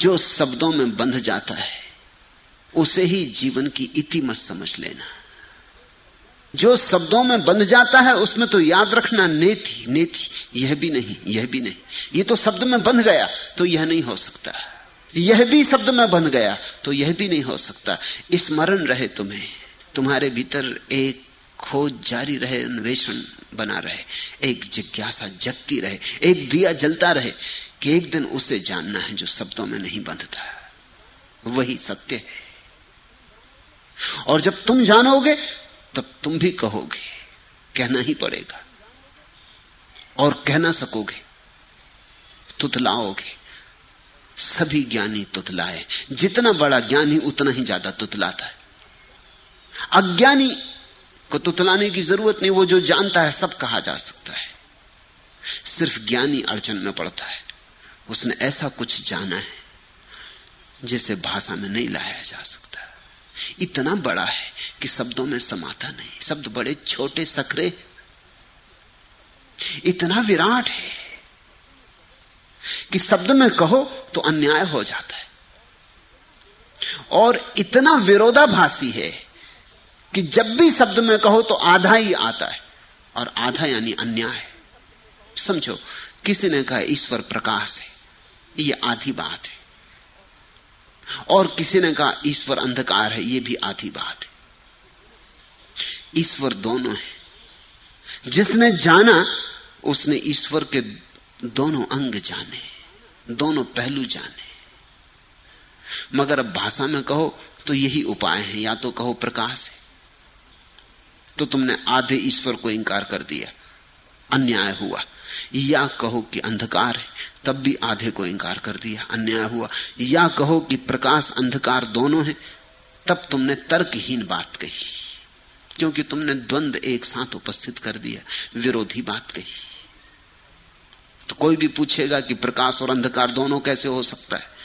जो शब्दों में बंध जाता है, उसे ही जीवन की इति मत समझ लेना। जो शब्दों में बंध जाता है, उसमें तो याद रखना नेति नेति, यह भी नहीं, यह भी नहीं। ये तो शब्द में बंध गया तो यह नहीं हो सकता। यह भी शब्द में बंध गया तो यह भी नहीं हो सकता। स्मरण रहे तुम्हें, तुम्हारे भीतर एक खोज जारी रहे, अन्वेषण बना रहे, एक जिज्ञासा जगती रहे, एक दिया जलता रहे। कि एक दिन उसे जानना है जो शब्दों में नहीं बंधता वही सत्य है। और जब तुम जानोगे, तब तुम भी कहोगे, कहना ही पड़ेगा। और कह ना सकोगे, तुतलाओगे। सभी ज्ञानी तुतलाए। जितना बड़ा ज्ञानी, उतना ही ज़्यादा तुतलाता है। अज्ञानी को तुतलाने की ज़रूरत नहीं, वो जो जानता है, सब कहा जा सकता है। सिर्फ़ ज्ञानी अड़चन में पड़ता है। उसने ऐसा कुछ जाना है जिसे भाषा में नहीं लाया जा सकता। इतना बड़ा है कि शब्दों में समाता नहीं। शब्द बड़े, छोटे सकरे इतना विराट है कि शब्द में कहो तो अन्याय हो जाता है। और इतना विरोधाभासी है कि जब भी शब्द में कहो तो आधा ही आता है। और आधा यानी अन्याय। समझो, किसी ने कहा, ईश्वर प्रकाश है। ये आधी बात है। और किसी ने कहा, ईश्वर अंधकार है, ये भी आधी बात है। ईश्वर दोनों है। जिसने जाना, उसने ईश्वर के दोनों अंग जाने, दोनों पहलू जाने। मगर अब भाषा में कहो तो यही उपाय है, या तो कहो प्रकाश है। तो तुमने आधे ईश्वर को इंकार कर दिया, अन्याय हुआ। या कहो कि अंधकार है, तब भी आधे को इंकार कर दिया, अन्याय हुआ। या कहो कि प्रकाश, अंधकार दोनों है, तब तुमने तर्कहीन बात कही। क्योंकि तुमने द्वंद एक साथ उपस्थित कर दिया, विरोधी बात कही। तो कोई भी पूछेगा कि प्रकाश और अंधकार दोनों कैसे हो सकता है?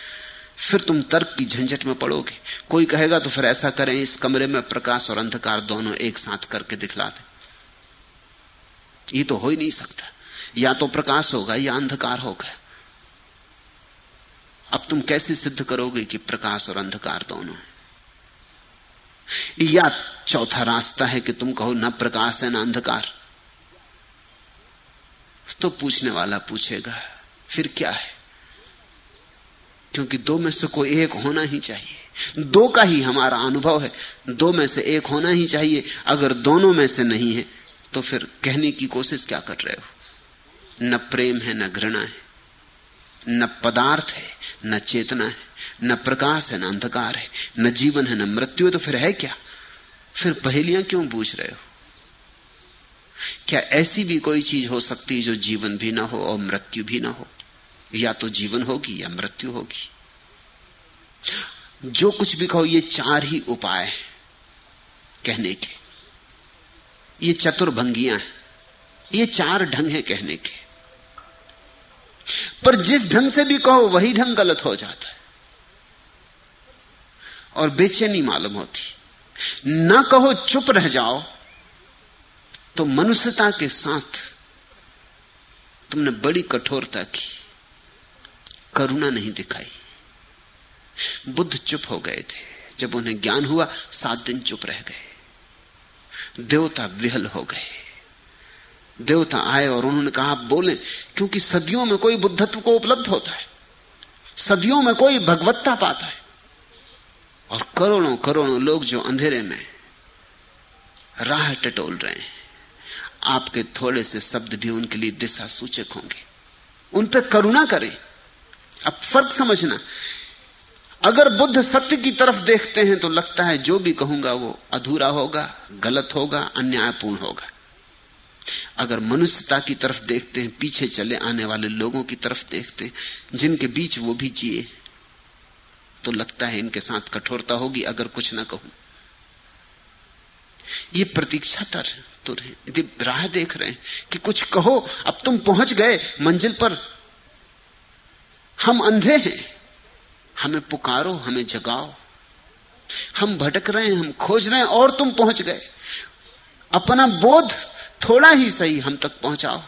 फिर तुम तर्क की झंझट में पड़ोगे। कोई कहेगा तो फिर ऐसा करें, इस कमरे में प्रकाश और अंधकार दोनों एक साथ करके दिखला दें। ये तो हो ही नहीं सकता। या तो प्रकाश होगा या अंधकार होगा। अब तुम कैसे सिद्ध करोगे कि प्रकाश और अंधकार दोनों या चौथा रास्ता है कि तुम कहो, ना प्रकाश है, ना अंधकार। तो पूछने वाला पूछेगा, फिर क्या है? क्योंकि दो में से कोई एक होना ही चाहिए। दो का ही हमारा अनुभव है। दो में से एक होना ही चाहिए। अगर दोनों में से नहीं है तो फिर कहने की कोशिश क्या कर रहे हो? न प्रेम है, न घृणा है, न पदार्थ है, न चेतना है, न प्रकाश है, न अंधकार है, न जीवन है, न मृत्यु तो फिर है क्या? फिर पहेलियाँ क्यों पूछ रहे हो? क्या ऐसी भी कोई चीज़ हो सकती है जो जीवन भी ना हो और मृत्यु भी ना हो? या तो जीवन होगी या मृत्यु होगी। जो कुछ भी कहो, ये चार ही उपाय है कहने के। ये चतुर्भंगियाँ हैं। ये चार ढंग है कहने के। पर जिस ढंग से भी कहो, वही ढंग गलत हो जाता है। और बेचैनी मालूम होती। ना कहो, चुप रह जाओ तो मनुष्यता के साथ तुमने बड़ी कठोरता की। करुणा नहीं दिखाई। बुद्ध चुप हो गए थे। जब उन्हें ज्ञान हुआ, सात दिन चुप रह गए। देवता विहल हो गए। देवता आए और उन्होंने कहा, आप बोले, क्योंकि सदियों में कोई बुद्धत्व को उपलब्ध होता है। सदियों में कोई भगवत्ता पाता है। और करोड़ों करोड़ों लोग जो अंधेरे में राह टटोल रहे हैं, आपके थोड़े से शब्द भी उनके लिए दिशा सूचक होंगे। उन पर करुणा करें। अब फ़र्क समझना, अगर बुद्ध सत्य की तरफ़ देखते हैं तो लगता है जो भी कहूँगा वो अधूरा होगा, गलत होगा, अन्यायपूर्ण होगा। अगर मनुष्यता की तरफ़ देखते हैं, पीछे चले आने वाले लोगों की तरफ़ देखते हैं, जिनके बीच वो भी जिए तो लगता है इनके साथ कठोरता होगी, अगर कुछ ना कहूँ। ये प्रतीक्षा तर तो राह देख रहे हैं कि कुछ कहो, अब तुम पहुँच गए मंजिल पर। हम अंधे हैं। हमें पुकारो, हमें जगाओ। हम भटक रहे हैं, हम खोज रहे हैं, और तुम पहुँच गए। अपना बोध थोड़ा ही सही हम तक पहुंचाओ।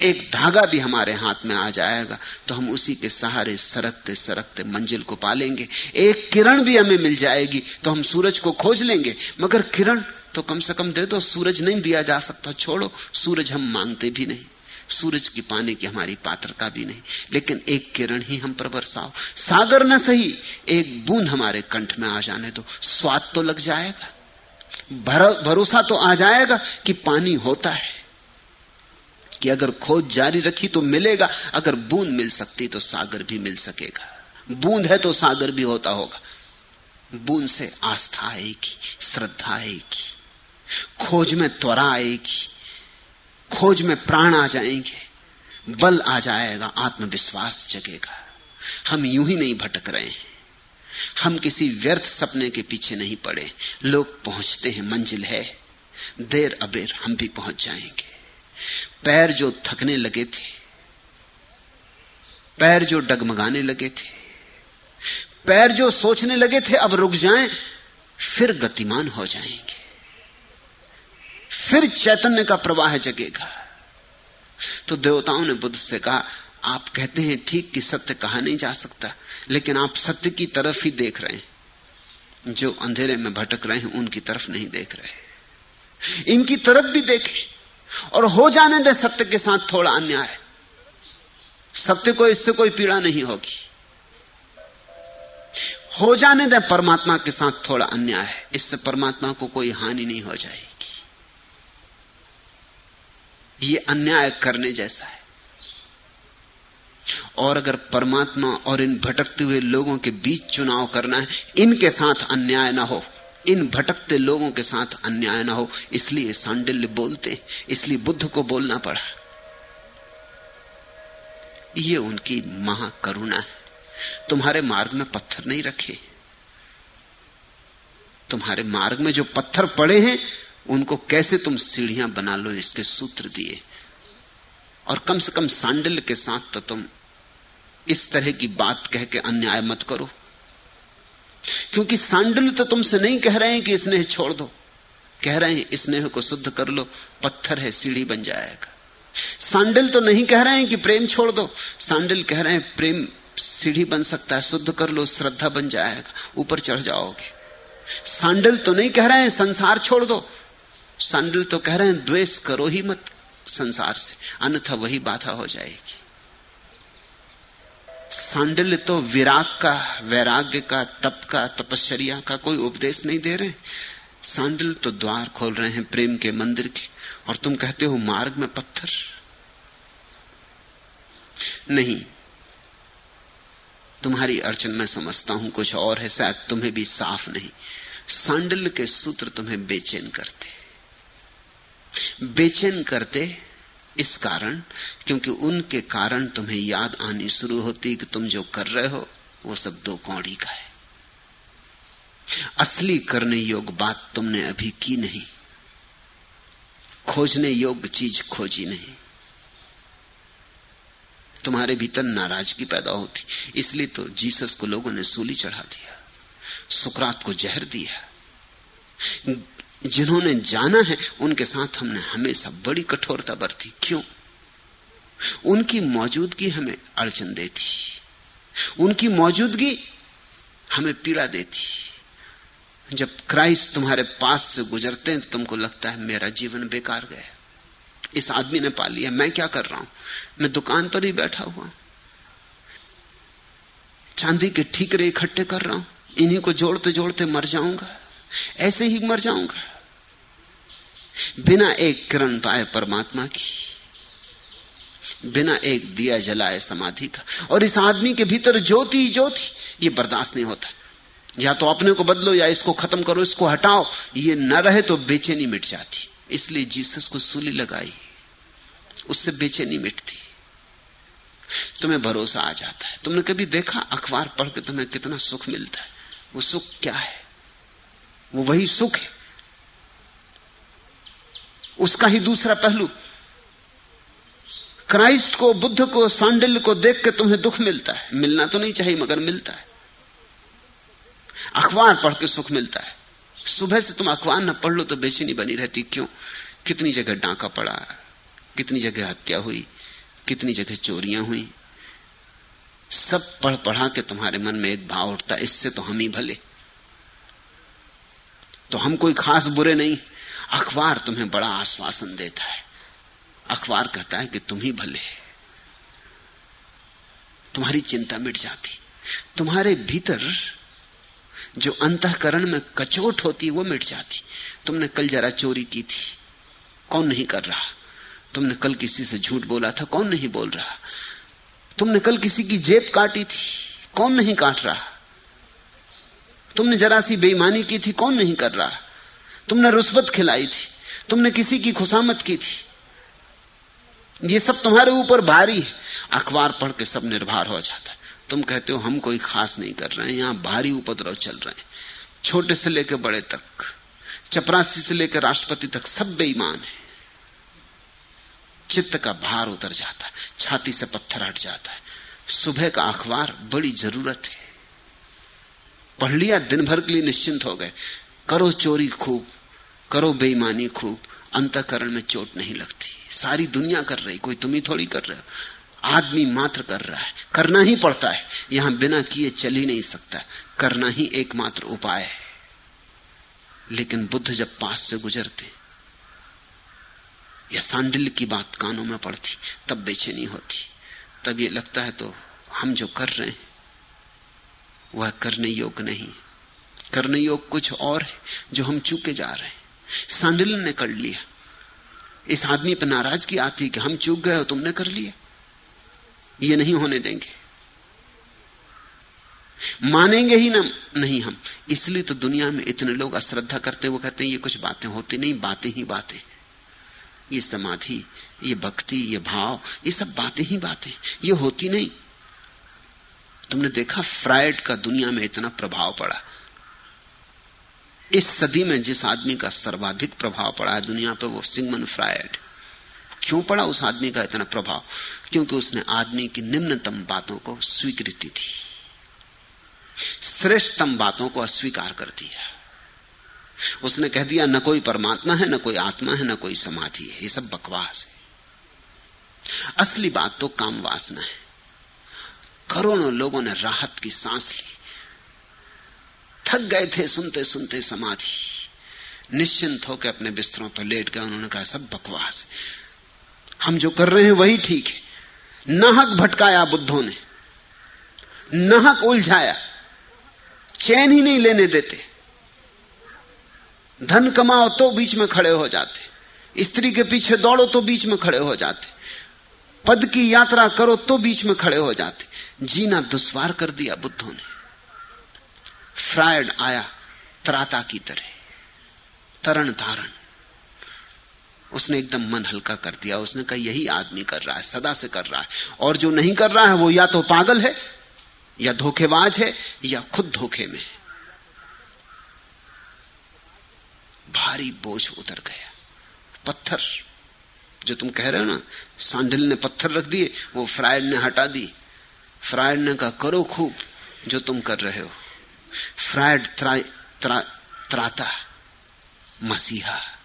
एक धागा भी हमारे हाथ में आ जाएगा तो हम उसी के सहारे सरकते सरकते मंजिल को पालेंगे। एक किरण भी हमें मिल जाएगी तो हम सूरज को खोज लेंगे। मगर किरण तो कम से कम दे दो, सूरज नहीं दिया जा सकता, छोड़ो। सूरज हम मांगते भी नहीं। सूरज की पाने की हमारी पात्रता भी नहीं। लेकिन एक किरण ही हम पर बरसाओ। सागर न सही, एक बूंद हमारे कंठ में आ जाने दो। स्वाद तो लग जाएगा। भरोसा तो आ जाएगा कि पानी होता है। कि अगर खोज जारी रखी तो मिलेगा, अगर बूंद मिल सकती तो सागर भी मिल सकेगा। बूंद है तो सागर भी होता होगा। बूंद से आस्था आएगी, श्रद्धा आएगी। खोज में त्वरा आएगी, खोज में प्राण आ जाएँगे। बल आ जाएगा, आत्मविश्वास जगेगा। हम यूँ ही नहीं भटक रहे हैं। हम किसी व्यर्थ सपने के पीछे नहीं पड़े। लोग पहुँचते हैं, मंजिल है। देर अबेर हम भी पहुँच जाएँगे। पैर जो थकने लगे थे, पैर जो डगमगाने लगे थे, पैर जो सोचने लगे थे, अब रुक जाएँ, फिर गतिमान हो जाएँगे। फिर चैतन्य का प्रवाह जगेगा। तो देवताओं ने बुद्ध से कहा, आप कहते हैं, ठीक कि सत्य कहा नहीं जा सकता। लेकिन आप सत्य की तरफ़ ही देख रहे हैं। जो अंधेरे में भटक रहे हैं, उनकी तरफ़ नहीं देख रहे इनकी तरफ़ भी देखें और हो जाने दे, सत्य के साथ थोड़ा अन्याय। सत्य को, इससे कोई पीड़ा नहीं होगी। हो जाने दे, परमात्मा के साथ थोड़ा अन्याय है। इससे परमात्मा को कोई हानि नहीं हो जाएगी। ये अन्याय करने जैसा है। और अगर परमात्मा और इन भटकते हुए लोगों के बीच चुनाव करना है, इनके साथ अन्याय ना हो। इन भटकते लोगों के साथ अन्याय ना हो। इसलिए सांडिल्य बोलते, इसलिए बुद्ध को बोलना पड़ा। ये उनकी महाकरुणा है। तुम्हारे मार्ग में पत्थर नहीं रखे। तुम्हारे मार्ग में जो पत्थर पड़े हैं, उनको कैसे तुम सीढ़ियाँ बना लो इसके सूत्र दिए? और कम से कम सांडल के साथ तो तुम इस तरह की बात कह के अन्याय मत करो। क्योंकि सांडल तो तुमसे नहीं कह रहे हैं कि स्नेह छोड़ दो। कह रहे हैं स्नेह को शुद्ध कर लो, पत्थर है, सीढ़ी बन जाएगा। सांडल तो नहीं कह रहे हैं कि प्रेम छोड़ दो। सांडल कह रहे हैं, प्रेम सीढ़ी बन सकता है, शुद्ध कर लो, श्रद्धा बन जाएगा, ऊपर चढ़ जाओगे। सांडल तो नहीं कह रहे हैं, संसार छोड़ दो। सांडल तो कह रहे हैं, द्वेष करो ही मत। संसार से। अन्यथा वही बाधा हो जाएगी। सांडल्य तो विराग का, वैराग्य का, तप का, तपश्चर्या का कोई उपदेश नहीं दे रहे सांडल तो द्वार खोल रहे हैं प्रेम के मंदिर के। और तुम कहते हो मार्ग में पत्थर? नहीं। तुम्हारी अड़चन मैं समझता हूँ, कुछ और है, शायद तुम्हें भी साफ़ नहीं। सांडल्य के सूत्र तुम्हें बेचैन करते बेचैन करते इस कारण, क्योंकि उनके कारण तुम्हें याद आनी शुरू होती कि तुम जो कर रहे हो, वो सब दो कौड़ी का है। असली करने योग्य बात तुमने अभी की नहीं। खोजने योग्य चीज़ खोजी नहीं। तुम्हारे भीतर नाराज़गी पैदा होती। इसलिए तो जीसस को लोगों ने सूली चढ़ा दिया, सुकरात को जहर दिया। जिन्होंने जाना है, उनके साथ हमने हमेशा बड़ी कठोरता बरती। क्यों? उनकी मौजूदगी हमें अड़चन देती। उनकी मौजूदगी हमें पीड़ा देती। जब क्राइस्ट तुम्हारे पास से गुजरते हैं तो तुमको लगता है मेरा जीवन बेकार गया इस आदमी ने पा लिया। मैं क्या कर रहा हूँ? मैं दुकान पर ही बैठा हुआ चांदी के ठीकरे इकट्ठे कर रहा हूँ। इन्हीं को जोड़ते जोड़ते मर जाऊँगा। ऐसे ही मर जाऊँगा। बिना एक किरण पाए परमात्मा की, बिना एक दिया जलाए समाधि का। और इस आदमी के भीतर ज्योति ज्योति, ये बर्दाश्त नहीं होता। या तो अपने को बदलो, या इसको खत्म करो, इसको हटाओ। ये न रहे तो बेचैनी मिट जाती। इसलिए जीसस को सूली लगाई। उससे बेचैनी मिटती। तुम्हें भरोसा आ जाता है। तुमने कभी देखा अखबार पढ़ के तुम्हें कितना सुख मिलता है? वो सुख क्या है? वो वही सुख है। उसका ही दूसरा पहलू। क्राइस्ट को, बुद्ध को, सांडिल्य को देख के तुम्हें दुख मिलता है। मिलना तो नहीं चाहिए, मगर मिलता है। अखबार पढ़ के सुख मिलता है। सुबह से तुम अखबार ना पढ़ लो तो बेचैनी बनी रहती। क्यों? कितनी जगह डांका पड़ा, कितनी जगह हत्या हुई, कितनी जगह चोरियाँ हुई। सब पढ़ पढ़ा के तुम्हारे मन में एक भाव उठता इससे तो हम ही भले। तो हम कोई खास बुरे नहीं। अखबार तुम्हें बड़ा आश्वासन देता है। अखबार कहता है कि तुम ही भले तुम्हारी चिंता मिट जाती। तुम्हारे भीतर जो अंतकरण में कचोट होती, वो मिट जाती। तुमने कल जरा चोरी की थी। कौन नहीं कर रहा? तुमने कल किसी से झूठ बोला था, कौन नहीं बोल रहा? तुमने कल किसी की जेब काटी थी, कौन नहीं काट रहा? तुमने जरा सी बेईमानी की थी, कौन नहीं कर रहा? तुमने रुस्वत खिलाई थी। तुमने किसी की खुशामत की थी। ये सब तुम्हारे ऊपर भारी है। अखबार पढ़ के सब निर्भर हो जाता है। तुम कहते हो, हम कोई खास नहीं कर रहे हैं। यहाँ भारी उपद्रव चल रहे हैं। छोटे से लेकर बड़े तक, चपरासी से लेकर राष्ट्रपति तक सब बेईमान है। चित्त का भार उतर जाता है। छाती से पत्थर हट जाता है। सुबह का अखबार बड़ी ज़रूरत है। पढ़ लिया, दिन भर के लिए निश्चिंत हो गए। करो चोरी खूब, करो बेईमानी खूब, अंतकरण में चोट नहीं लगती। सारी दुनिया कर रही, कोई तुम ही थोड़ी कर रहे हो। आदमी मात्र कर रहा है, करना ही पड़ता है। यहाँ बिना किए चल ही नहीं सकता। करना ही एकमात्र उपाय है। लेकिन बुद्ध जब पास से गुजरते, या सांडिल्य की बात कानों में पड़ती, तब बेचैनी होती। तब ये लगता है तो हम जो कर रहे हैं, वह करने योग्य नहीं। करने योग कुछ और है जो हम चूके जा रहे हैं। सांडिल ने कर लिया। इस आदमी पर नाराज़गी आती कि हम चूक गए हो तुमने कर लिया। ये नहीं होने देंगे। मानेंगे ही ना, नहीं हम। इसलिए तो दुनिया में इतने लोग अश्रद्धा करते वो कहते हैं, ये कुछ बातें होती नहीं, बातें ही बातें। ये समाधि, ये भक्ति, ये भाव, ये सब बातें ही बातें। ये होती नहीं। तुमने देखा, फ्राइड का दुनिया में इतना प्रभाव पड़ा। इस सदी में जिस आदमी का सर्वाधिक प्रभाव पड़ा है दुनिया पर वो सिंगमन फ्रायड। क्यों पड़ा उस आदमी का इतना प्रभाव? क्योंकि उसने आदमी की निम्नतम बातों को स्वीकृति थी श्रेष्ठतम बातों को अस्वीकार कर दिया। उसने कह दिया, न कोई परमात्मा है, न कोई आत्मा है, न कोई समाधि है। ये सब बकवास है। असली बात तो काम वासना है। करोड़ों लोगों ने राहत की सांस ली। थक गए थे सुनते सुनते समाधि। निश्चिंत होकर अपने बिस्तरों पर लेट गए, उन्होंने कहा, सब बकवास हम जो कर रहे हैं वही ठीक है। नाहक भटकाया बुद्धों ने। नाहक उलझाया। चैन ही नहीं लेने देते। धन कमाओ तो बीच में खड़े हो जाते। स्त्री के पीछे दौड़ो तो बीच में खड़े हो जाते। पद की यात्रा करो तो बीच में खड़े हो जाते। जीना दुश्वार कर दिया बुद्धों ने। फ्रायड आया, त्राता की तरह। तरण धारण। उसने एकदम मन हल्का कर दिया। उसने कहा, यही आदमी कर रहा है, सदा से कर रहा है। और जो नहीं कर रहा है, वो या तो पागल है, या धोखेबाज है, या खुद धोखे में भारी बोझ उतर गया। पत्थर, जो तुम कह रहे हो ना, सांडिल ने पत्थर रख दिए, वो फ्रायड ने हटा दी फ्रायड ने कहा, करो खूब जो तुम कर रहे हो। फ्रायड त्रा, त्रा, त्राता मसीहा।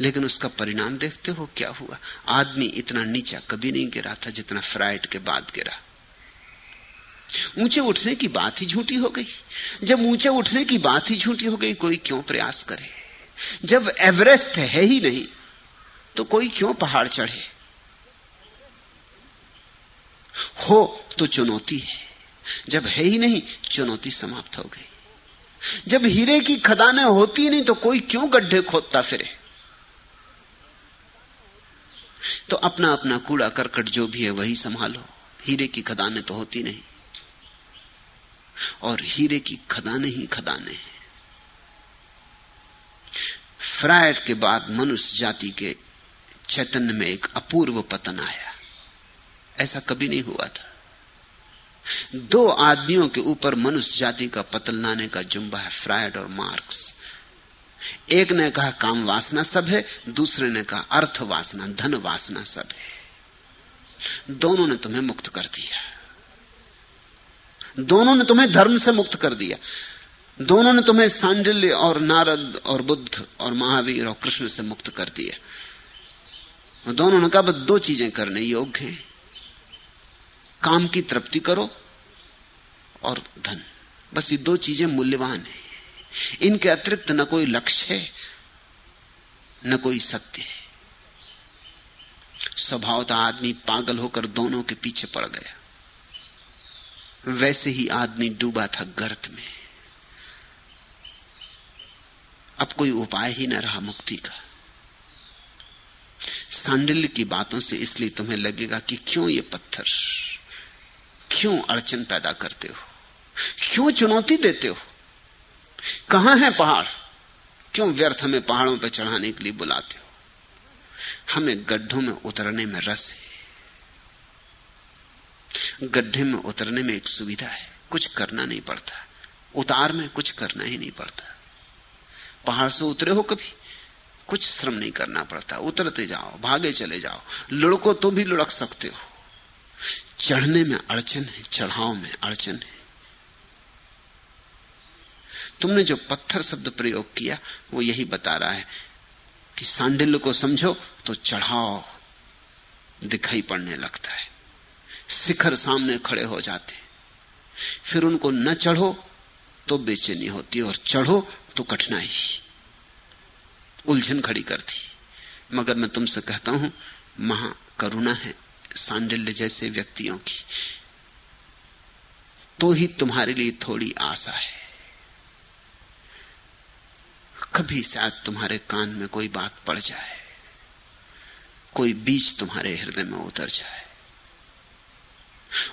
लेकिन उसका परिणाम देखते हो क्या हुआ? आदमी इतना नीचा कभी नहीं गिरा था जितना फ्राइड के बाद गिरा। ऊँचे उठने की बात ही झूठी हो गई। जब ऊँचे उठने की बात ही झूठी हो गई कोई क्यों प्रयास करे? जब एवरेस्ट है ही नहीं तो कोई क्यों पहाड़ चढ़े? हो तो चुनौती है। जब है ही नहीं, चुनौती समाप्त हो गई। जब हीरे की खदानें होती नहीं तो कोई क्यों गड्ढे खोदता फिरे? तो अपना अपना कूड़ा करकट जो भी है, वही संभालो। हीरे की खदानें तो होती नहीं। और हीरे की खदाने ही खदाने हैं। फ्रायड के बाद मनुष्य जाति के चैतन्य में एक अपूर्व पतन आया। ऐसा कभी नहीं हुआ था। दो आदमियों के ऊपर मनुष्य जाति का पतल लाने का जुम्बा है फ्रायड और मार्क्स। एक ने कहा, काम वासना सब है, दूसरे ने कहा, अर्थ वासना, धन वासना सब है। दोनों ने तुम्हें मुक्त कर दिया। दोनों ने तुम्हें धर्म से मुक्त कर दिया। दोनों ने तुम्हें सांडिल्य और नारद और बुद्ध और महावीर और कृष्ण से मुक्त कर दिया। दोनों ने कहा दो चीज़ें करने योग्य हैं। काम की तृप्ति करो और धन। बस ये दो चीज़ें मूल्यवान है। इनके अतिरिक्त न कोई लक्ष्य है, न कोई सत्य है। स्वभावता आदमी पागल होकर दोनों के पीछे पड़ गया। वैसे ही आदमी डूबा था गर्त में। अब कोई उपाय ही न रहा मुक्ति का। सांडिल्य की बातों से इसलिए तुम्हें लगेगा कि क्यों ये पत्थर, क्यों अड़चन पैदा करते हो? क्यों चुनौती देते हो? कहाँ है पहाड़? क्यों व्यर्थ हमें पहाड़ों पर चढ़ाने के लिए बुलाते हो? हमें गड्ढों में उतरने में रस है। गड्ढे में उतरने में एक सुविधा है। कुछ करना नहीं पड़ता। उतार में कुछ करना ही नहीं पड़ता। पहाड़ से उतरे हो कभी? कुछ श्रम नहीं करना पड़ता। उतरते जाओ, भागे चले जाओ। लुढ़को तो भी लुढ़क सकते हो। चढ़ने में अड़चन है, चढ़ाव में अड़चन है। तुमने जो पत्थर शब्द प्रयोग किया, वो यही बता रहा है कि सांडिल्य को समझो तो चढ़ाव दिखाई पड़ने लगता है। शिखर सामने खड़े हो जाते फिर उनको न चढ़ो तो बेचैनी होती और चढ़ो तो कठिनाई। उलझन खड़ी करती मगर मैं तुमसे कहता हूँ, महा करुणा है सांडिल्य जैसे व्यक्तियों की। तो ही तुम्हारे लिए थोड़ी आशा है। कभी शायद तुम्हारे कान में कोई बात पड़ जाए, कोई बीज तुम्हारे हृदय में उतर जाए।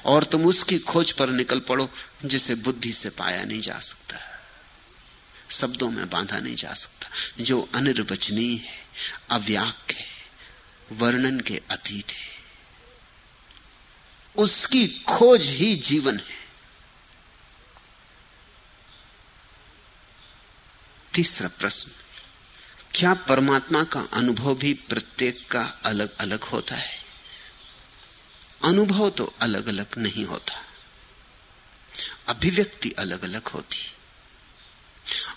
और तुम उसकी खोज पर निकल पड़ो जिसे बुद्धि से पाया नहीं जा सकता, शब्दों में बांधा नहीं जा सकता। जो अनिर्वचनीय है, अव्याक है, वर्णन के अतीत है, उसकी खोज ही जीवन है। तीसरा प्रश्न, क्या परमात्मा का अनुभव भी प्रत्येक का अलग अलग होता है? अनुभव तो अलग अलग नहीं होता। अभिव्यक्ति अलग अलग होती।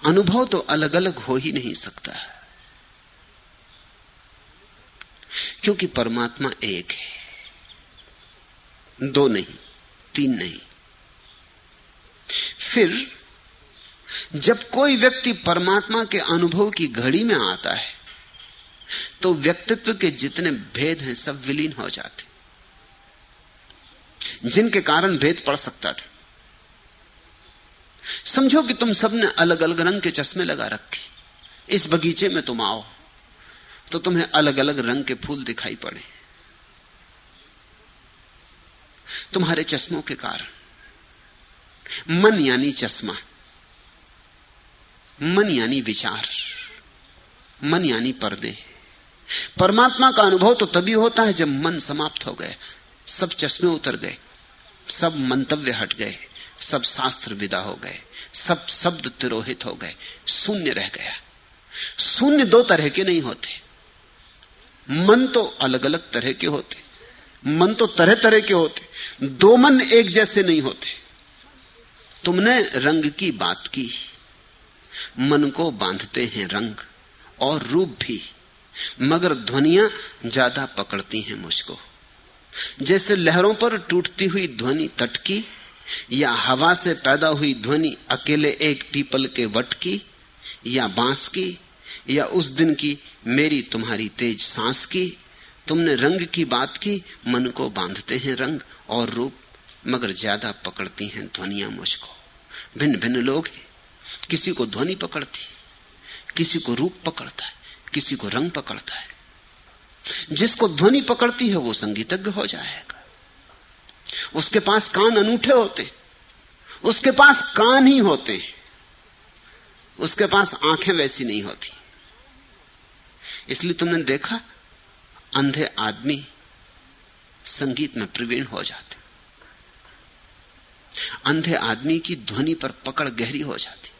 अनुभव तो अलग अलग हो ही नहीं सकता। क्योंकि परमात्मा एक है। दो नहीं, तीन नहीं। फिर जब कोई व्यक्ति परमात्मा के अनुभव की घड़ी में आता है तो व्यक्तित्व के जितने भेद हैं सब विलीन हो जाते जिनके कारण भेद पड़ सकता था। समझो कि तुम सबने अलग अलग रंग के चश्मे लगा रखे। इस बगीचे में तुम आओ तो तुम्हें अलग अलग रंग के फूल दिखाई पड़े। तुम्हारे चश्मों के कारण। मन यानी चश्मा। मन यानी विचार, मन यानी पर्दे। परमात्मा का अनुभव तो तभी होता है जब मन समाप्त हो गए, सब चश्मे उतर गए, सब मंतव्य हट गए, सब शास्त्र विदा हो गए, सब शब्द तिरोहित हो गए, शून्य रह गया। शून्य दो तरह के नहीं होते। मन तो अलग अलग तरह के होते, मन तो तरह तरह के होते, दो मन एक जैसे नहीं होते। तुमने रंग की बात की मन को बांधते हैं रंग और रूप भी, मगर ध्वनियाँ ज़्यादा पकड़ती हैं मुझको। जैसे लहरों पर टूटती हुई ध्वनि तट की या हवा से पैदा हुई ध्वनि अकेले एक पीपल के वट की या बाँस की, या उस दिन की मेरी तुम्हारी तेज सांस की, तुमने रंग की बात की, मन को बांधते हैं रंग और रूप, मगर ज़्यादा पकड़ती हैं ध्वनियाँ मुझको। भिन्न भिन्न लोग हैं। किसी को ध्वनि पकड़ती किसी को रूप पकड़ता है, किसी को रंग पकड़ता है। जिसको ध्वनि पकड़ती है, वो संगीतज्ञ हो जाएगा। उसके पास कान अनूठे होते उसके पास कान ही होते उसके पास आँखें वैसी नहीं होती। इसलिए तुमने देखा, अंधे आदमी संगीत में प्रवीण हो जाते अंधे आदमी की ध्वनि पर पकड़ गहरी हो जाती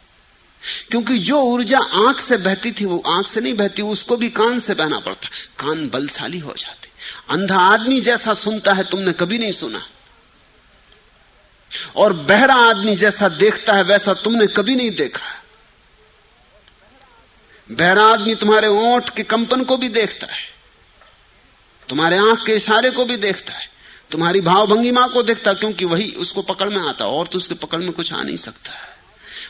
क्योंकि जो ऊर्जा आँख से बहती थी, वो आँख से नहीं बहती, उसको भी कान से बहना पड़ता। कान बलशाली हो जाते। अंधा आदमी जैसा सुनता है, तुमने कभी नहीं सुना। और बहरा आदमी जैसा देखता है, वैसा तुमने कभी नहीं देखा। बहरा आदमी तुम्हारे ओंठ के कंपन को भी देखता है। तुम्हारे आँख के इशारे को भी देखता है। तुम्हारी भाव भंगिमा को देखता क्योंकि वही उसको पकड़ में आता और तो उसके पकड़ में कुछ आ नहीं सकता। है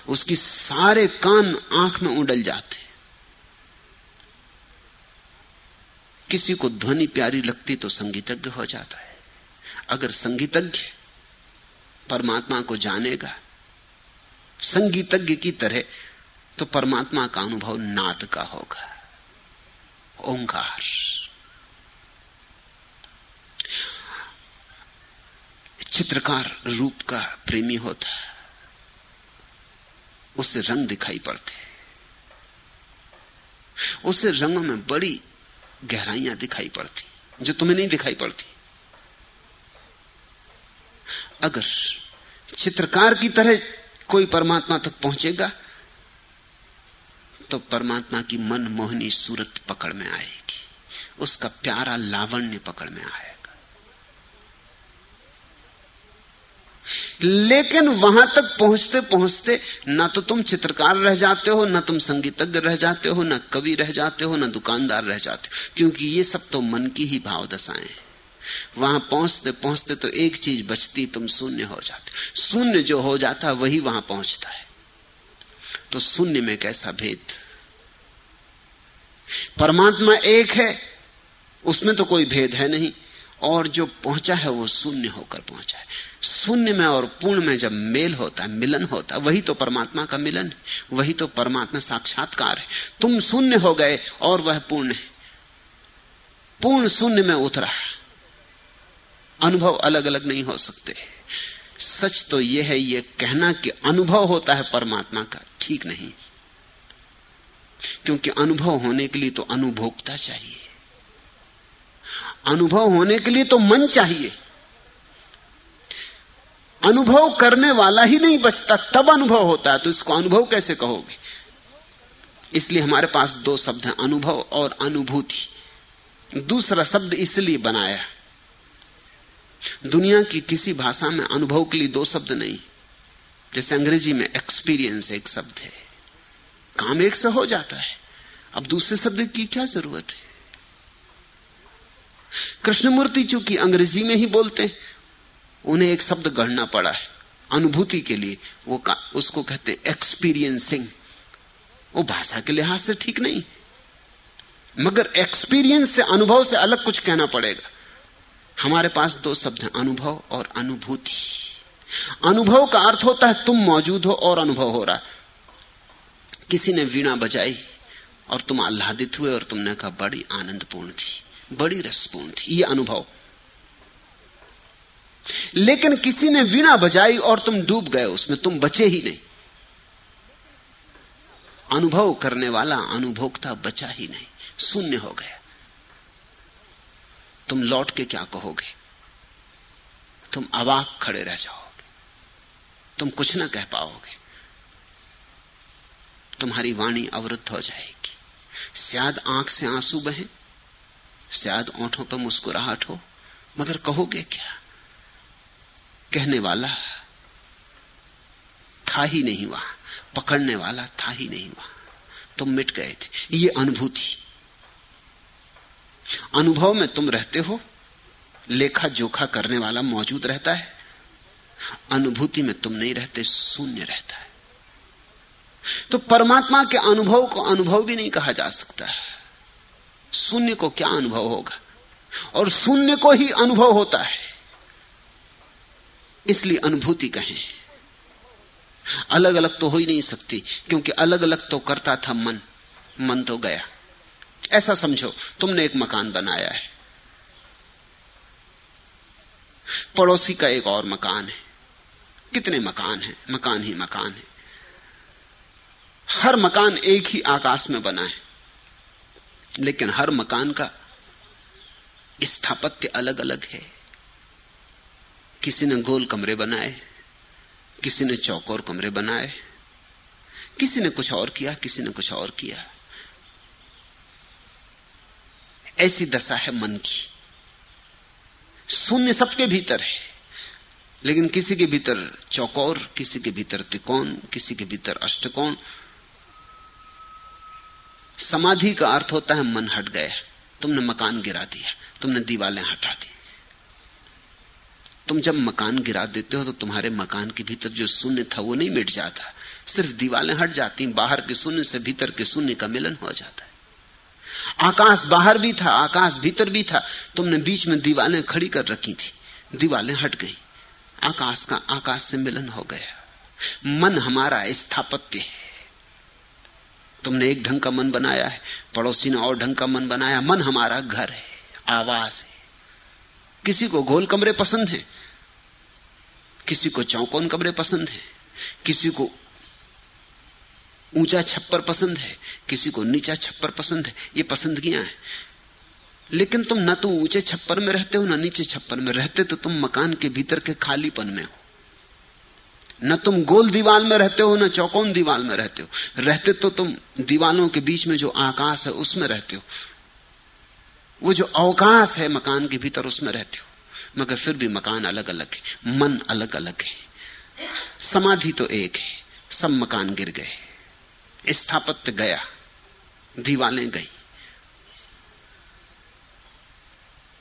उसकी सारे कान आँख में उडल जाते किसी को ध्वनि प्यारी लगती तो संगीतज्ञ हो जाता है। अगर संगीतज्ञ परमात्मा को जानेगा, संगीतज्ञ की तरह तो परमात्मा का अनुभव नाद का होगा। ओंकार। चित्रकार रूप का प्रेमी होता है। उसे रंग दिखाई पड़ते उसे रंगों में बड़ी गहराइयाँ दिखाई पड़ती जो तुम्हें नहीं दिखाई पड़ती। अगर चित्रकार की तरह कोई परमात्मा तक पहुंचेगा तो परमात्मा की मन मोहनी सूरत पकड़ में आएगी, उसका प्यारा लावण्य पकड़ में आएगा। लेकिन वहाँ तक पहुँचते पहुँचते ना तो तुम चित्रकार रह जाते हो, ना तुम संगीतज्ञ रह जाते हो, ना कवि रह जाते हो, ना दुकानदार रह जाते हो। क्योंकि ये सब तो मन की ही भाव दशाएँ वहाँ पहुँचते पहुँचते तो एक चीज़ बचती, तुम शून्य हो जाते शून्य जो हो जाता, वही वहाँ पहुँचता है। तो शून्य में कैसा भेद? परमात्मा एक है, उसमें तो कोई भेद है नहीं। और जो पहुँचा है वो शून्य होकर पहुँचा है। शून्य में और पूर्ण में जब मेल होता है, मिलन होता है, वही तो परमात्मा का मिलन है, वही तो परमात्मा साक्षात्कार है। तुम शून्य हो गए और वह पूर्ण है। पूर्ण शून्य में उतरा अनुभव अलग अलग नहीं हो सकते। सच तो यह है, यह कहना कि अनुभव होता है परमात्मा का, ठीक नहीं। क्योंकि अनुभव होने के लिए तो अनुभोक्ता चाहिए। अनुभव होने के लिए तो मन चाहिए। अनुभव करने वाला ही नहीं बचता, तब अनुभव होता है तो इसको अनुभव कैसे कहोगे? इसलिए हमारे पास दो शब्द हैं, अनुभव और अनुभूति। दूसरा शब्द इसलिए बनाया, दुनिया की किसी भाषा में अनुभव के लिए दो शब्द नहीं। जैसे अंग्रेज़ी में एक्सपीरियंस एक शब्द है, काम एक से हो जाता है। अब दूसरे शब्द की क्या ज़रूरत है? कृष्णमूर्ति चूँकि अंग्रेज़ी में ही बोलते हैं, उन्हें एक शब्द गढ़ना पड़ा है। अनुभूति के लिए वो उसको कहते एक्सपीरियंसिंग वो भाषा के लिहाज से ठीक नहीं। मगर एक्सपीरियंस से, अनुभव से अलग कुछ कहना पड़ेगा। हमारे पास दो शब्द हैं, अनुभव और अनुभूति। अनुभव का अर्थ होता है तुम मौजूद हो और अनुभव हो रहा किसी ने वीणा बजाई और तुम आह्लादित हुए और तुमने कहा, बड़ी आनंदपूर्ण थी। बड़ी रसपूर्ण थी, ये अनुभव। लेकिन किसी ने वीणा बजाई और तुम डूब गए, उसमें तुम बचे ही नहीं। अनुभव करने वाला अनुभोक्ता बचा ही नहीं, शून्य हो गया। तुम लौट के क्या कहोगे? तुम अवाक खड़े रह जाओगे। तुम कुछ ना कह पाओगे। तुम्हारी वाणी अवरुद्ध हो जाएगी। शायद आँख से आँसू बहे। शायद ओंठों पर मुस्कुराहट हो, मगर कहोगे क्या? कहने वाला था ही नहीं वहाँ, पकड़ने वाला था ही नहीं वहाँ। तुम मिट गए थे। ये अनुभूति। अनुभव में तुम रहते हो लेखा जोखा करने वाला मौजूद रहता है। अनुभूति में तुम नहीं रहते, शून्य रहता है। तो परमात्मा के अनुभव को अनुभव भी नहीं कहा जा सकता शून्य को क्या अनुभव होगा? और शून्य को ही अनुभव होता है। इसलिए अनुभूति कहें। अलग अलग तो हो ही नहीं सकती, क्योंकि अलग अलग तो करता था मन। मन तो गया। ऐसा समझो, तुमने एक मकान बनाया है। पड़ोसी का एक और मकान है। कितने मकान हैं? मकान ही मकान है। हर मकान एक ही आकाश में बना है। लेकिन हर मकान का स्थापत्य अलग अलग है। किसी ने गोल कमरे बनाए, किसी ने चौकोर कमरे बनाए, किसी ने कुछ और किया, किसी ने कुछ और किया। ऐसी दशा है मन की। शून्य सबके भीतर है, लेकिन किसी के भीतर चौकोर, किसी के भीतर त्रिकोण, किसी के भीतर अष्टकोण समाधि का अर्थ होता है मन हट गया। तुमने मकान गिरा दिया, तुमने दीवालें हटा दी। तुम जब मकान गिरा देते हो तो तुम्हारे मकान के भीतर जो शून्य था वो नहीं मिट जाता। सिर्फ़ दीवालें हट जाती, बाहर के शून्य से भीतर के शून्य का मिलन हो जाता है। आकाश बाहर भी था, आकाश भीतर भी था। तुमने बीच में दीवालें खड़ी कर रखी थी, दीवालें हट गई। आकाश का आकाश से मिलन हो गया। मन हमारा स्थापत्य है। तुमने एक ढंग का मन बनाया है, पड़ोसी ने और ढंग का मन बनाया, मन हमारा घर है, आवास है। किसी को गोल कमरे पसंद है, किसी को चौकोन कमरे पसंद है, किसी को ऊँचा छप्पर पसंद है, किसी को नीचा छप्पर पसंद है, ये पसंदगियाँ हैं। लेकिन तुम ना तो ऊँचे छप्पर में रहते हो, ना नीचे छप्पर में रहते तो तुम मकान के भीतर के खालीपन में हो। न तुम गोल दीवाल में रहते हो, न चौकोन दीवाल में रहते हो। रहते तो तुम दीवालों के बीच में जो आकाश है, उसमें रहते हो। वो जो अवकाश है, मकान के भीतर उसमें रहते हो। मगर फिर भी मकान अलग अलग है, मन अलग अलग है। समाधि तो एक है, सब मकान गिर गए। स्थापत्य गया दीवालें गई।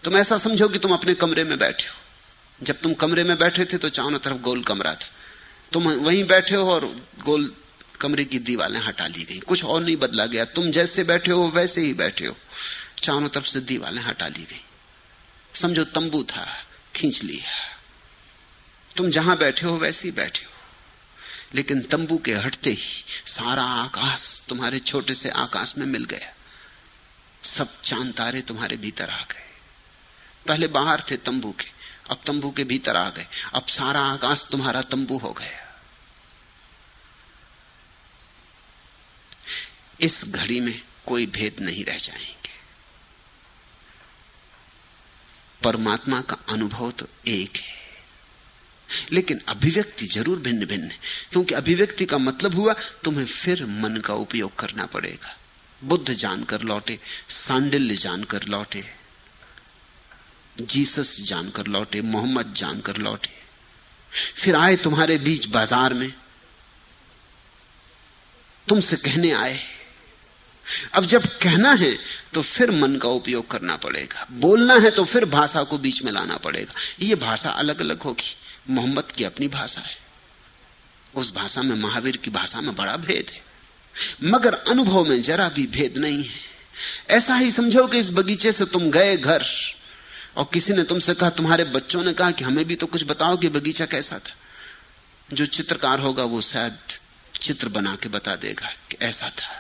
तुम ऐसा समझो कि तुम अपने कमरे में बैठे हो। जब तुम कमरे में बैठे थे तो चारों तरफ़ गोल कमरा था। तुम वहीं बैठे हो और गोल कमरे की दीवारें हटा ली गई। कुछ और नहीं बदला गया। तुम जैसे बैठे हो, वैसे ही बैठे हो। चारों तरफ़ से दीवारें हटा ली गई। समझो, तंबू था, खींच लिया। तुम जहाँ बैठे हो, वैसे ही बैठे हो। लेकिन तंबू के हटते ही सारा आकाश तुम्हारे छोटे से आकाश में मिल गया। सब चाँद तारे तुम्हारे भीतर आ गए। पहले बाहर थे तंबू के, अब तंबू के भीतर आ गए। अब सारा आकाश तुम्हारा तंबू हो गया। इस घड़ी में कोई भेद नहीं रह जाएँगे। परमात्मा का अनुभव तो एक है, लेकिन अभिव्यक्ति ज़रूर भिन्न भिन्न है। क्योंकि अभिव्यक्ति का मतलब हुआ, तुम्हें फिर मन का उपयोग करना पड़ेगा। बुद्ध जानकर लौटे, सांडिल्य जानकर लौटे, जीसस जानकर लौटे, मोहम्मद जानकर लौटे। फिर आए तुम्हारे बीच बाज़ार में, तुमसे कहने आए अब जब कहना है तो फिर मन का उपयोग करना पड़ेगा। बोलना है तो फिर भाषा को बीच में लाना पड़ेगा। ये भाषा अलग अलग होगी। मोहम्मद की अपनी भाषा है। उस भाषा में, महावीर की भाषा में बड़ा भेद है। मगर अनुभव में जरा भी भेद नहीं है। ऐसा ही समझो कि इस बगीचे से तुम गए घर, और किसी ने तुमसे कहा, तुम्हारे बच्चों ने कहा कि हमें भी तो कुछ बताओ कि बगीचा कैसा था। जो चित्रकार होगा, वो शायद चित्र बना के बता देगा कि ऐसा था।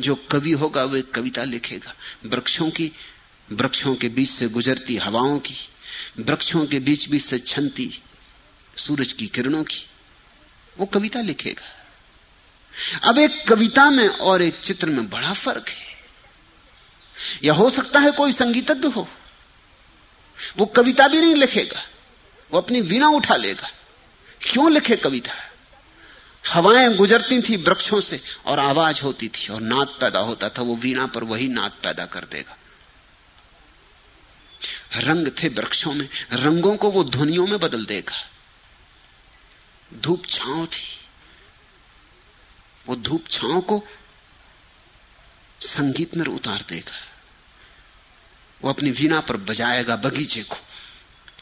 जो कवि होगा वह कविता लिखेगा। वृक्षों की, वृक्षों के बीच से गुजरती हवाओं की, वृक्षों के बीच बीच से छनती सूरज की किरणों की, वो कविता लिखेगा। अब एक कविता में और एक चित्र में बड़ा फ़र्क है। या हो सकता है कोई संगीतज्ञ हो, वो कविता भी नहीं लिखेगा, वो अपनी वीणा उठा लेगा। क्यों लिखे कविता? हवाएँ गुजरती थी वृक्षों से और आवाज़ होती थी और नाद पैदा होता था, वो वीणा पर वही नाद पैदा कर देगा। रंग थे वृक्षों में, रंगों को वो ध्वनियों में बदल देगा। धूप छांव थी। वो धूप छांव को संगीत में उतार देगा। वो अपनी वीणा पर बजाएगा, बगीचे को।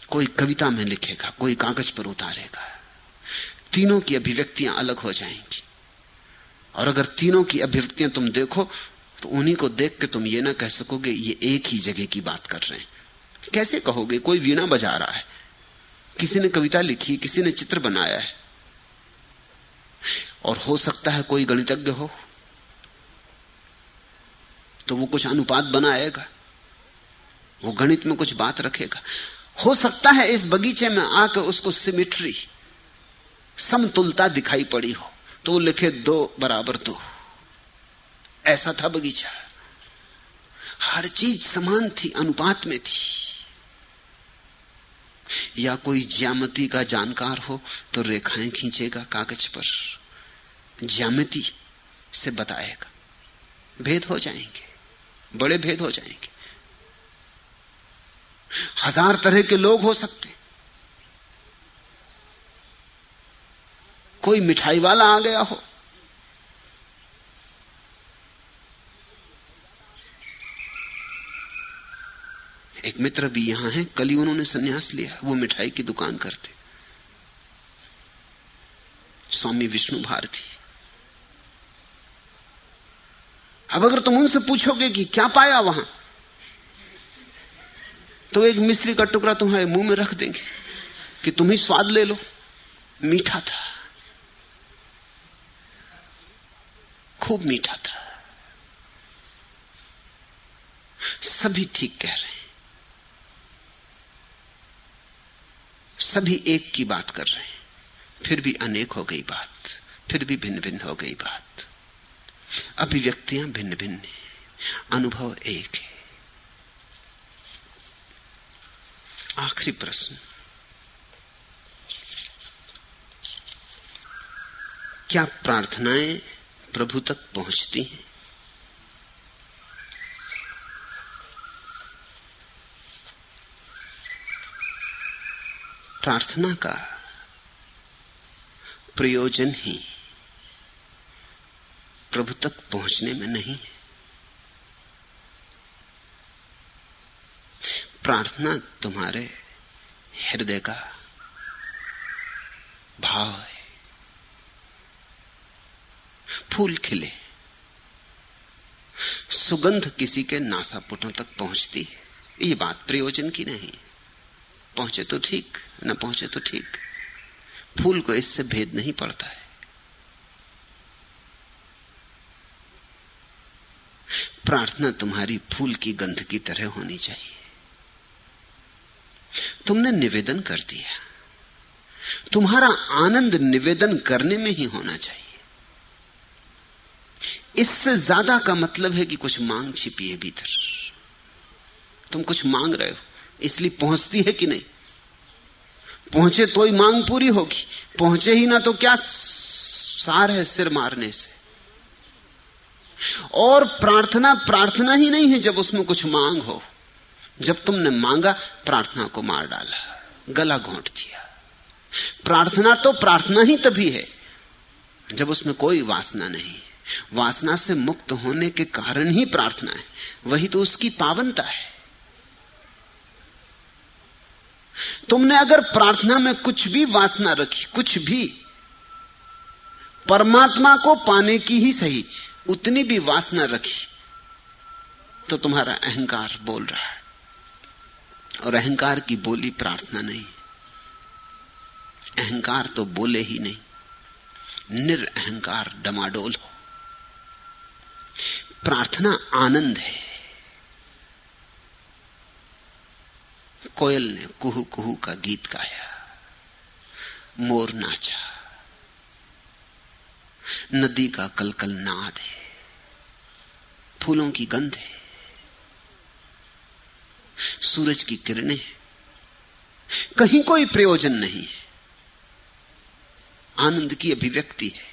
कोई कविता में लिखेगा, कोई कागज़ पर उतारेगा। तीनों की अभिव्यक्तियाँ अलग हो जाएँगी। और अगर तीनों की अभिव्यक्तियाँ तुम देखो तो उन्हीं को देख के तुम ये ना कह सकोगे, ये एक ही जगह की बात कर रहे हैं। कैसे कहोगे? कोई वीणा बजा रहा है। किसी ने कविता लिखी, किसी ने चित्र बनाया है। और हो सकता है कोई गणितज्ञ हो तो वो कुछ अनुपात बनाएगा। वो गणित में कुछ बात रखेगा। हो सकता है इस बगीचे में आकर उसको सिमिट्री समतुलता दिखाई पड़ी हो तो वो लिखे दो बराबर दो। ऐसा था बगीचा। हर चीज़ समान थी, अनुपात में थी। या कोई ज्यामति का जानकार हो तो रेखाएँ खींचेगा कागज़ पर। ज्यामिति से बताएगा। भेद हो जाएँगे, बड़े भेद हो जाएँगे। हज़ार तरह के लोग हो सकते। कोई मिठाई वाला आ गया हो। एक मित्र भी यहाँ है, कल ही उन्होंने सन्यास लिया, वो मिठाई की दुकान करते। स्वामी विष्णु भारती। अब अगर तुम उनसे पूछोगे कि क्या पाया वहाँ तो एक मिश्री का टुकड़ा तुम्हारे मुँह में रख देंगे कि तुम ही स्वाद ले लो। मीठा था। खूब मीठा था। सभी ठीक कह रहे हैं। सभी एक की बात कर रहे हैं। फिर भी अनेक हो गई बात, फिर भी भिन्न भिन्न हो गई बात। अभिव्यक्तियाँ भिन्न भिन्न है, अनुभव एक है। आखिरी प्रश्न। क्या प्रार्थनाएँ प्रभु तक पहुँचती हैं। प्रार्थना का प्रयोजन ही प्रभु तक पहुँचने में नहीं है। प्रार्थना तुम्हारे हृदय का भाव है। फूल खिले। सुगंध किसी के नासापुटों तक पहुँचती। है ये बात प्रयोजन की नहीं। पहुँचे तो ठीक, न पहुँचे तो ठीक। फूल को इससे भेद नहीं पड़ता है। प्रार्थना तुम्हारी फूल की गंध की तरह होनी चाहिए। तुमने निवेदन कर दिया। तुम्हारा आनंद निवेदन करने में ही होना चाहिए। इससे ज़्यादा का मतलब है कि कुछ मांग छिपी है भीतर। तुम कुछ मांग रहे हो, इसलिए पहुँचती है कि नहीं? पहुँचे तो ही मांग पूरी होगी, पहुँचे ही ना तो क्या सार है सिर मारने से? और प्रार्थना प्रार्थना ही नहीं है जब उसमें कुछ मांग हो। जब तुमने मांगा, प्रार्थना को मार डाला, गला घोंट दिया। प्रार्थना तो प्रार्थना ही तभी है जब उसमें कोई वासना नहीं। वासना से मुक्त होने के कारण ही प्रार्थना है। वही तो उसकी पावनता है। तुमने अगर प्रार्थना में कुछ भी वासना रखी, कुछ भी, परमात्मा को पाने की ही सही, उतनी भी वासना रखी तो तुम्हारा अहंकार बोल रहा है। और अहंकार की बोली प्रार्थना नहीं। अहंकार तो बोले ही नहीं। निरअहकार डमाडोल हो। प्रार्थना आनंद है। कोयल ने कुहू कुहू का गीत गाया। मोर नाचा। नदी का कलकल नाद है। फूलों की गंध है। सूरज की किरणें कहीं कोई प्रयोजन नहीं है। आनंद की अभिव्यक्ति है।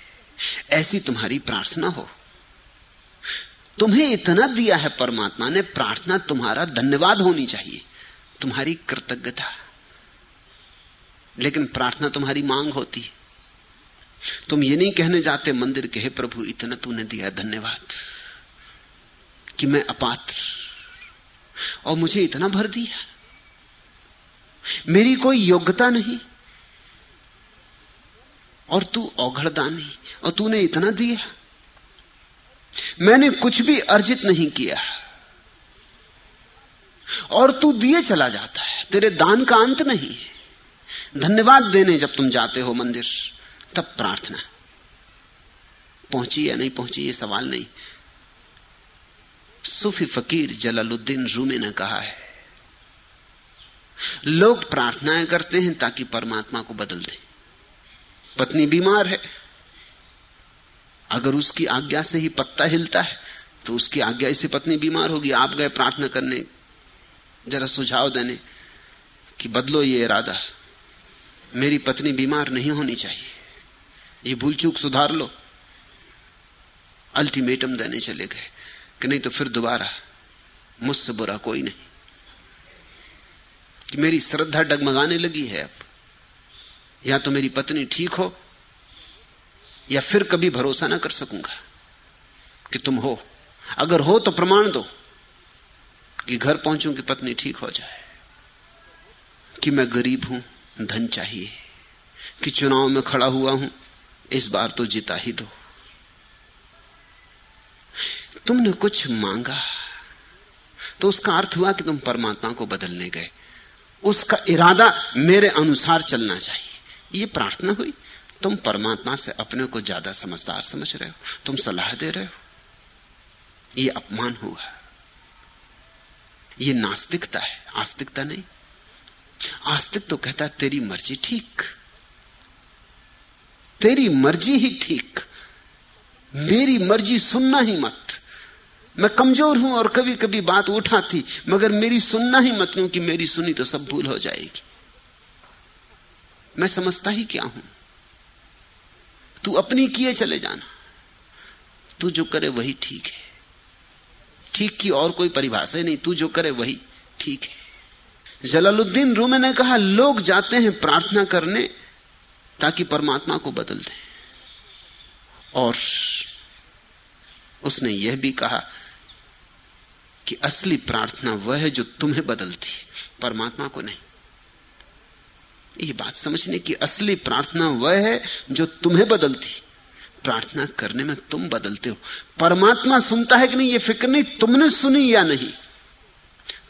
ऐसी तुम्हारी प्रार्थना हो। तुम्हें इतना दिया है परमात्मा ने, प्रार्थना तुम्हारा धन्यवाद होनी चाहिए। तुम्हारी कृतज्ञता। लेकिन प्रार्थना तुम्हारी मांग होती तुम ये नहीं कहने जाते मंदिर के, हे प्रभु, इतना तूने दिया धन्यवाद कि मैं अपात्र और मुझे इतना भर दिया। मेरी कोई योग्यता नहीं और तू औघड़दानी और तूने इतना दिया। मैंने कुछ भी अर्जित नहीं किया। और तू दिए चला जाता है, तेरे दान का अंत नहीं है। धन्यवाद देने जब तुम जाते हो मंदिर, तब प्रार्थना। पहुँची या नहीं पहुँची ये सवाल नहीं। सूफी फकीर जलालुद्दीन रूमी ने कहा है, लोग प्रार्थनाएँ करते हैं ताकि परमात्मा को बदल दें। पत्नी बीमार है अगर उसकी आज्ञा से ही पत्ता हिलता है तो उसकी आज्ञा से पत्नी बीमार होगी। आप गए प्रार्थना करने, जरा सुझाव देने कि बदलो ये इरादा। मेरी पत्नी बीमार नहीं होनी चाहिए। ये भूल चूक सुधार लो। अल्टीमेटम देने चले गए। कि नहीं तो फिर दोबारा मुझसे बुरा कोई नहीं। कि मेरी श्रद्धा डगमगाने लगी है अब। या तो मेरी पत्नी ठीक हो या फिर कभी भरोसा ना कर सकूँगा कि तुम हो। अगर हो तो प्रमाण दो कि घर पहुंचूं कि पत्नी ठीक हो जाए। कि मैं गरीब हूँ, धन चाहिए। कि चुनाव में खड़ा हुआ हूँ, इस बार तो जिता ही दो। तुमने कुछ मांगा तो उसका अर्थ हुआ कि तुम परमात्मा को बदलने गए। उसका इरादा मेरे अनुसार चलना चाहिए। ये प्रार्थना हुई? तुम परमात्मा से अपने को ज़्यादा समझदार समझ रहे हो। तुम सलाह दे रहे हो। यह अपमान हुआ। यह नास्तिकता है। आस्तिकता नहीं। आस्तिक तो कहता है, तेरी मर्ज़ी ठीक। तेरी मर्ज़ी ही ठीक। मेरी मर्ज़ी सुनना ही मत। मैं कमज़ोर हूँ और कभी कभी बात उठाती, मगर मेरी सुनना ही मत, क्योंकि मेरी सुनी तो सब भूल हो जाएगी। मैं समझता ही क्या हूँ? तू अपनी किए चले जाना। तू जो करे वही ठीक है। ठीक की और कोई परिभाषा ही नहीं, तू जो करे वही ठीक है। जलालुद्दीन रूमे ने कहा, लोग जाते हैं प्रार्थना करने ताकि परमात्मा को बदल दें। और उसने यह भी कहा कि असली प्रार्थना वह है जो तुम्हें बदलती परमात्मा को नहीं। ये बात समझने की असली प्रार्थना वह है जो तुम्हें बदलती। प्रार्थना करने में तुम बदलते हो। परमात्मा सुनता है कि नहीं, ये फ़िक्र नहीं, तुमने सुनी या नहीं?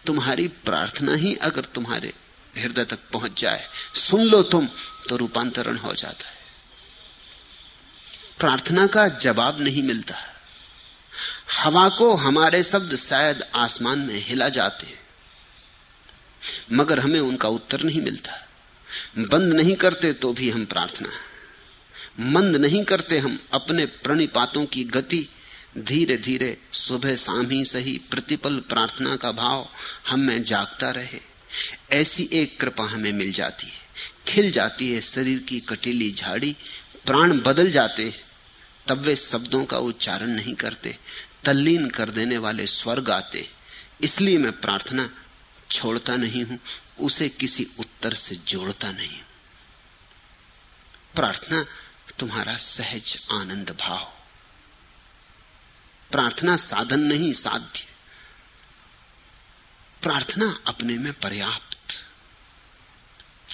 तुम्हारी प्रार्थना ही अगर तुम्हारे हृदय तक पहुँच जाए, सुन लो तुम तो रूपांतरण हो जाता है। प्रार्थना का जवाब नहीं मिलता। हवा को हमारे शब्द शायद आसमान में हिला जाते मगर हमें उनका उत्तर नहीं मिलता। बंद नहीं करते तो भी हम प्रार्थना मंद नहीं करते हम अपने प्रणिपातों की गति। धीरे धीरे सुबह शाम ही सही प्रतिपल प्रार्थना का भाव हम जागता रहे। ऐसी एक कृपा हमें मिल जाती है। खिल जाती है शरीर की कटीली झाड़ी। प्राण बदल जाते तब वे शब्दों का उच्चारण नहीं करते। तल्लीन कर देने वाले स्वर्ग आते। इसलिए मैं प्रार्थना छोड़ता नहीं हूँ। उसे किसी उत्तर से जोड़ता नहीं। प्रार्थना, तुम्हारा सहज आनंद भाव। प्रार्थना साधन नहीं, साध्य। प्रार्थना अपने में पर्याप्त,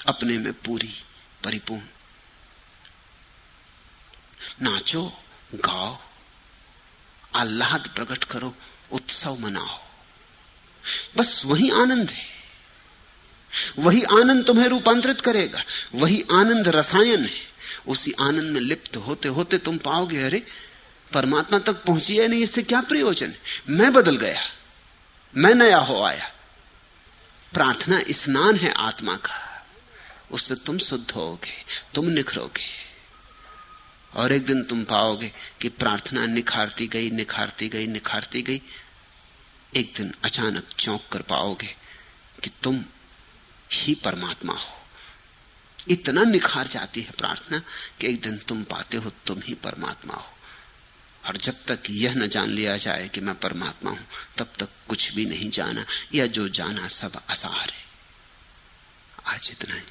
अपने में पूरी, परिपूर्ण। नाचो, गाओ, आह्लाद प्रकट करो, उत्सव मनाओ। बस वही आनंद है। वही आनंद तुम्हें रूपांतरित करेगा। वही आनंद रसायन है। उसी आनंद में लिप्त होते होते तुम पाओगे, अरे, परमात्मा तक पहुँची है नहीं, इससे क्या प्रयोजन? मैं बदल गया। मैं नया हो आया। प्रार्थना स्नान है आत्मा का। उससे तुम शुद्ध होगे, तुम निखरोगे। और एक दिन तुम पाओगे कि प्रार्थना निखारती गई निखारती गई निखारती गई। एक दिन अचानक चौंक कर पाओगे कि तुम ही परमात्मा हो। इतना निखार जाती है प्रार्थना कि एक दिन तुम पाते हो, तुम ही परमात्मा हो। और जब तक यह न जान लिया जाए कि मैं परमात्मा हूँ, तब तक कुछ भी नहीं जाना। या जो जाना सब आसार है। आज इतना ही।